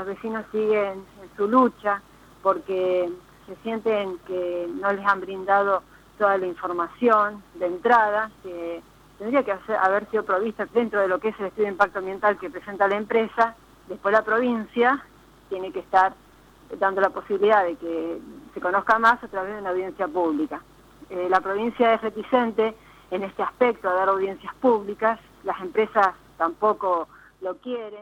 los vecinos siguen en su lucha porque se sienten que no les han brindado toda la información de entrada que tendría que haber sido provista dentro de lo que es el estudio de impacto ambiental que presenta la empresa. Después la provincia tiene que estar dando la posibilidad de que se conozca más a través de una audiencia pública. Eh, la provincia es reticente en este aspecto a dar audiencias públicas, las empresas tampoco lo quieren.